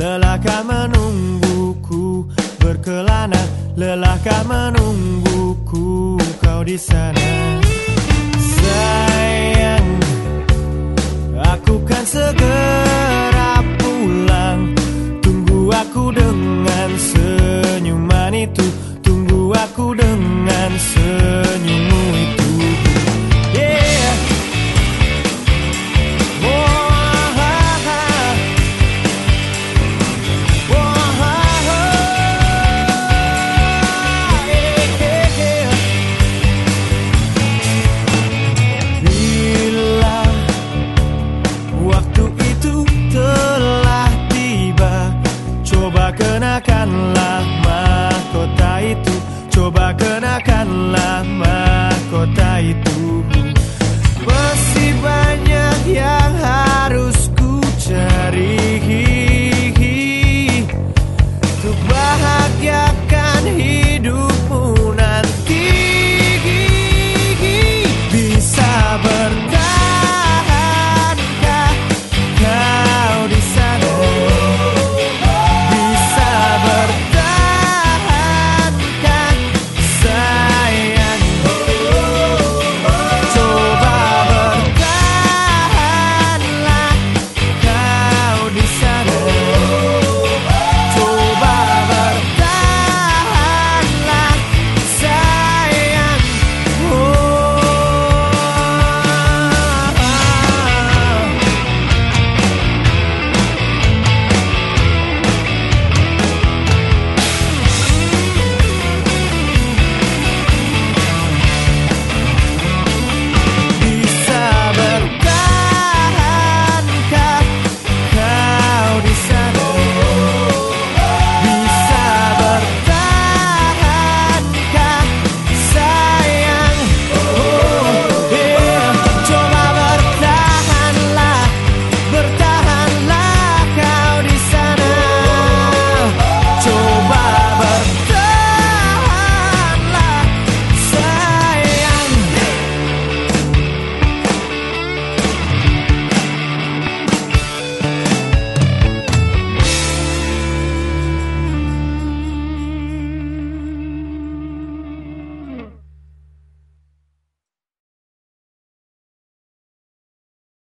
Lelahkah menungguku? Berkelana Lelahkah menungguku? Kau di sana. Sayang Aku kan segera Masih banyak yang harus ku cari.